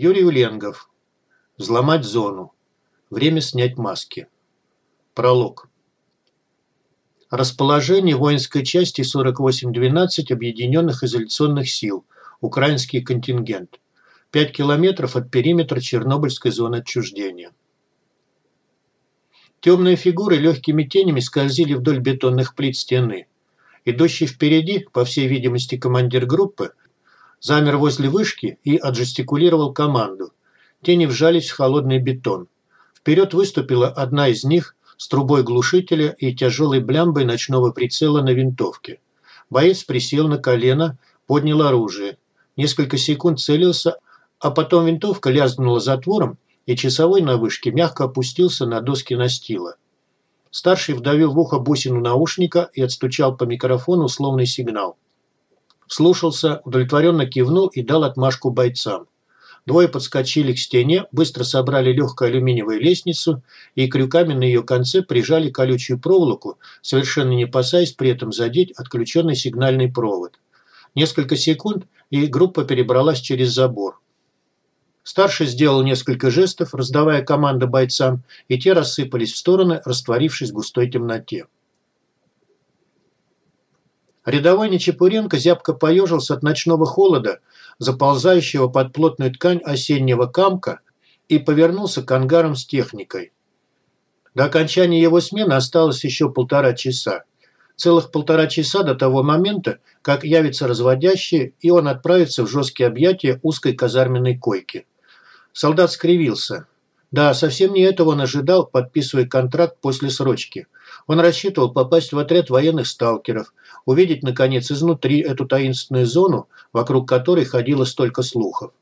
Юрий Уленгов. Взломать зону. Время снять маски. Пролог. Расположение воинской части 4812 Объединенных изоляционных сил. Украинский контингент. 5 километров от периметра Чернобыльской зоны отчуждения. Темные фигуры легкими тенями скользили вдоль бетонных плит стены. Идущий впереди, по всей видимости, командир группы, замер возле вышки и отжестикулировал команду. Тени вжались в холодный бетон. Вперед выступила одна из них с трубой глушителя и тяжелой блямбой ночного прицела на винтовке. Боец присел на колено, поднял оружие. Несколько секунд целился, а потом винтовка лязгнула затвором, и часовой на вышке мягко опустился на доски настила. Старший вдавил в ухо бусину наушника и отстучал по микрофону условный сигнал. Слушался, удовлетворенно кивнул и дал отмашку бойцам. Двое подскочили к стене, быстро собрали легкую алюминиевую лестницу и крюками на ее конце прижали колючую проволоку, совершенно не опасаясь при этом задеть отключенный сигнальный провод. Несколько секунд, и группа перебралась через забор. Старший сделал несколько жестов, раздавая команды бойцам, и те рассыпались в стороны, растворившись в густой темноте. Рядовой Нечепуренко зябко поежился от ночного холода, заползающего под плотную ткань осеннего камка, и повернулся к ангарам с техникой. До окончания его смены осталось еще полтора часа. Целых полтора часа до того момента, как явится разводящий, и он отправится в жесткие объятия узкой казарменной койки. Солдат скривился. Да, совсем не этого он ожидал, подписывая контракт после срочки. Он рассчитывал попасть в отряд военных сталкеров, увидеть, наконец, изнутри эту таинственную зону, вокруг которой ходило столько слухов.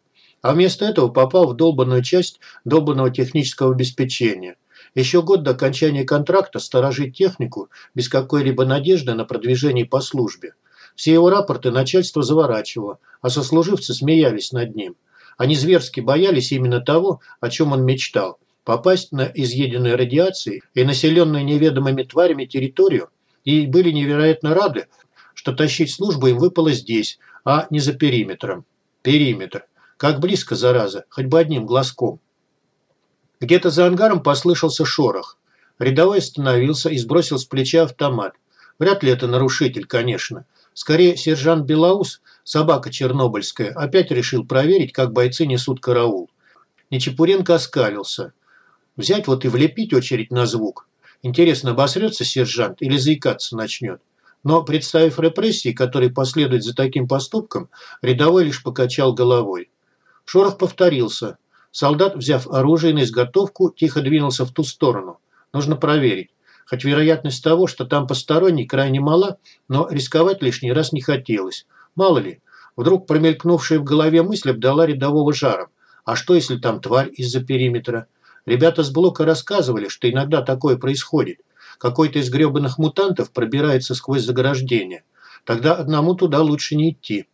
А вместо этого попал в долбанную часть долбанного технического обеспечения. Еще год до окончания контракта сторожить технику без какой-либо надежды на продвижение по службе. Все его рапорты начальство заворачивало, а сослуживцы смеялись над ним. Они зверски боялись именно того, о чем он мечтал – попасть на изъеденную радиацией и населенную неведомыми тварями территорию, и были невероятно рады, что тащить службу им выпало здесь, а не за периметром. Периметр. Как близко, зараза, хоть бы одним глазком. Где-то за ангаром послышался шорох. Рядовой остановился и сбросил с плеча автомат. Вряд ли это нарушитель, конечно. Скорее, сержант Белоус, собака чернобыльская, опять решил проверить, как бойцы несут караул. Нечепуренко оскалился. Взять вот и влепить очередь на звук. Интересно, обосрется сержант или заикаться начнет. Но, представив репрессии, которые последуют за таким поступком, рядовой лишь покачал головой. Шорох повторился. Солдат, взяв оружие на изготовку, тихо двинулся в ту сторону. Нужно проверить хоть вероятность того, что там посторонний, крайне мала, но рисковать лишний раз не хотелось. Мало ли, вдруг промелькнувшая в голове мысль обдала рядового жаром. А что, если там тварь из-за периметра? Ребята с блока рассказывали, что иногда такое происходит. Какой-то из гребаных мутантов пробирается сквозь заграждение. Тогда одному туда лучше не идти.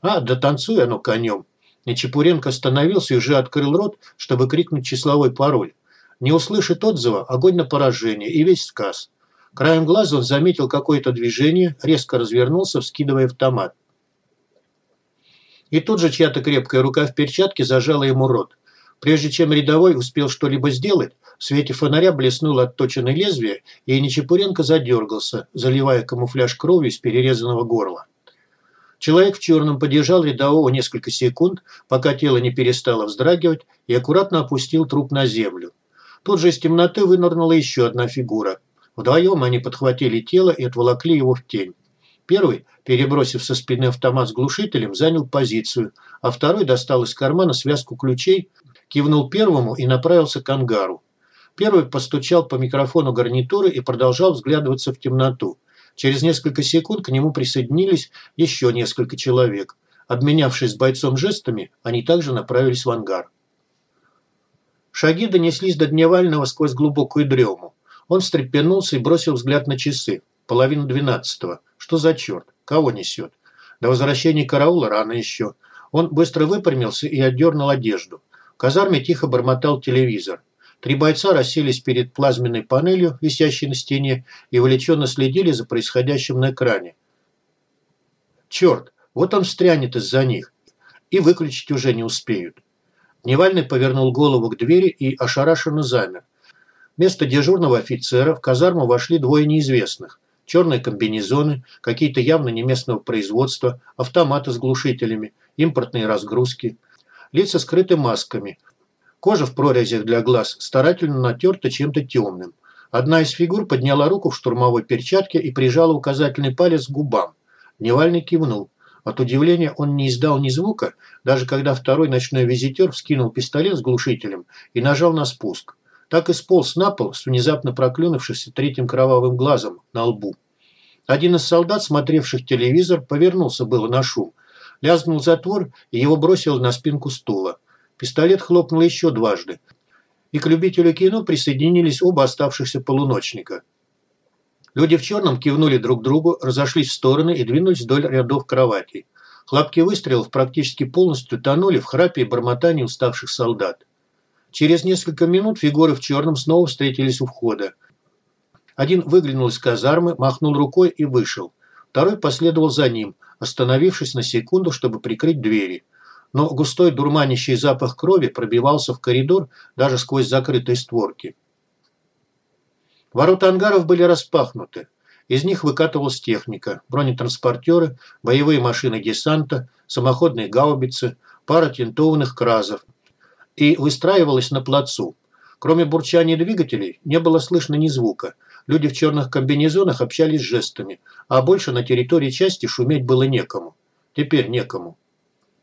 А, да танцуй оно конем. Нечепуренко остановился и уже открыл рот, чтобы крикнуть числовой пароль. Не услышит отзыва – огонь на поражение и весь сказ. Краем глаза он заметил какое-то движение, резко развернулся, вскидывая автомат. И тут же чья-то крепкая рука в перчатке зажала ему рот. Прежде чем рядовой успел что-либо сделать, в свете фонаря блеснуло отточенное лезвие, и Нечепуренко задергался, заливая камуфляж кровью из перерезанного горла. Человек в черном подержал рядового несколько секунд, пока тело не перестало вздрагивать, и аккуратно опустил труп на землю. Тут же из темноты вынырнула еще одна фигура. Вдвоем они подхватили тело и отволокли его в тень. Первый, перебросив со спины автомат с глушителем, занял позицию, а второй достал из кармана связку ключей, кивнул первому и направился к ангару. Первый постучал по микрофону гарнитуры и продолжал взглядываться в темноту. Через несколько секунд к нему присоединились еще несколько человек. Обменявшись с бойцом жестами, они также направились в ангар. Шаги донеслись до Дневального сквозь глубокую дрему. Он встрепенулся и бросил взгляд на часы. Половина двенадцатого. Что за черт? Кого несет? До возвращения караула рано еще. Он быстро выпрямился и отдернул одежду. В казарме тихо бормотал телевизор. Три бойца расселись перед плазменной панелью, висящей на стене, и увлеченно следили за происходящим на экране. Черт, вот он встрянет из-за них. И выключить уже не успеют. Дневальный повернул голову к двери и ошарашенно замер. Вместо дежурного офицера в казарму вошли двое неизвестных. Черные комбинезоны, какие-то явно не местного производства, автоматы с глушителями, импортные разгрузки. Лица скрыты масками. Кожа в прорезях для глаз старательно натерта чем-то темным. Одна из фигур подняла руку в штурмовой перчатке и прижала указательный палец к губам. Дневальный кивнул. От удивления он не издал ни звука, даже когда второй ночной визитер вскинул пистолет с глушителем и нажал на спуск так и сполз на пол с внезапно проклюнувшимся третьим кровавым глазом на лбу. Один из солдат, смотревших телевизор, повернулся было на шум. Лязгнул затвор, и его бросило на спинку стула. Пистолет хлопнул еще дважды. И к любителю кино присоединились оба оставшихся полуночника. Люди в черном кивнули друг другу, разошлись в стороны и двинулись вдоль рядов кроватей. Хлопки выстрелов практически полностью тонули в храпе и бормотании уставших солдат. Через несколько минут фигуры в черном снова встретились у входа. Один выглянул из казармы, махнул рукой и вышел. Второй последовал за ним, остановившись на секунду, чтобы прикрыть двери. Но густой дурманящий запах крови пробивался в коридор даже сквозь закрытые створки. Ворота ангаров были распахнуты. Из них выкатывалась техника, бронетранспортеры, боевые машины десанта, самоходные гаубицы, пара тентованных кразов, и выстраивалась на плацу. Кроме бурчания двигателей, не было слышно ни звука. Люди в черных комбинезонах общались жестами, а больше на территории части шуметь было некому. Теперь некому.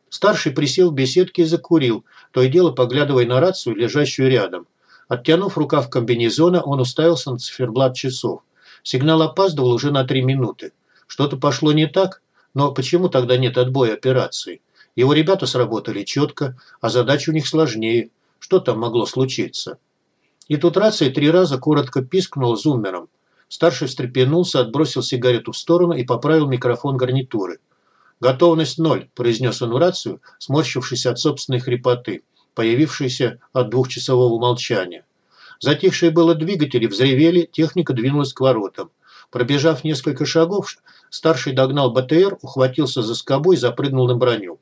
Старший присел в беседке и закурил, то и дело поглядывая на рацию, лежащую рядом. Оттянув рукав комбинезона, он уставился на циферблат часов. Сигнал опаздывал уже на три минуты. Что-то пошло не так, но почему тогда нет отбоя операции? Его ребята сработали четко, а задача у них сложнее. Что там могло случиться? И тут рация три раза коротко пискнула зуммером. Старший встрепенулся, отбросил сигарету в сторону и поправил микрофон гарнитуры. «Готовность ноль», – произнес он в рацию, сморщившись от собственной хрипоты, появившейся от двухчасового молчания. Затихшие было двигатели взревели, техника двинулась к воротам. Пробежав несколько шагов, старший догнал БТР, ухватился за скобу и запрыгнул на броню.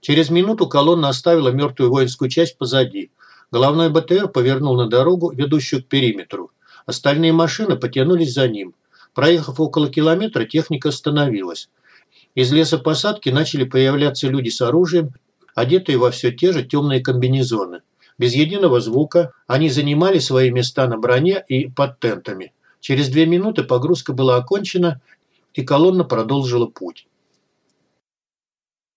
Через минуту колонна оставила мертвую воинскую часть позади. Головной БТР повернул на дорогу, ведущую к периметру. Остальные машины потянулись за ним. Проехав около километра, техника остановилась. Из лесопосадки начали появляться люди с оружием, одетые во все те же темные комбинезоны. Без единого звука они занимали свои места на броне и под тентами. Через две минуты погрузка была окончена, и колонна продолжила путь.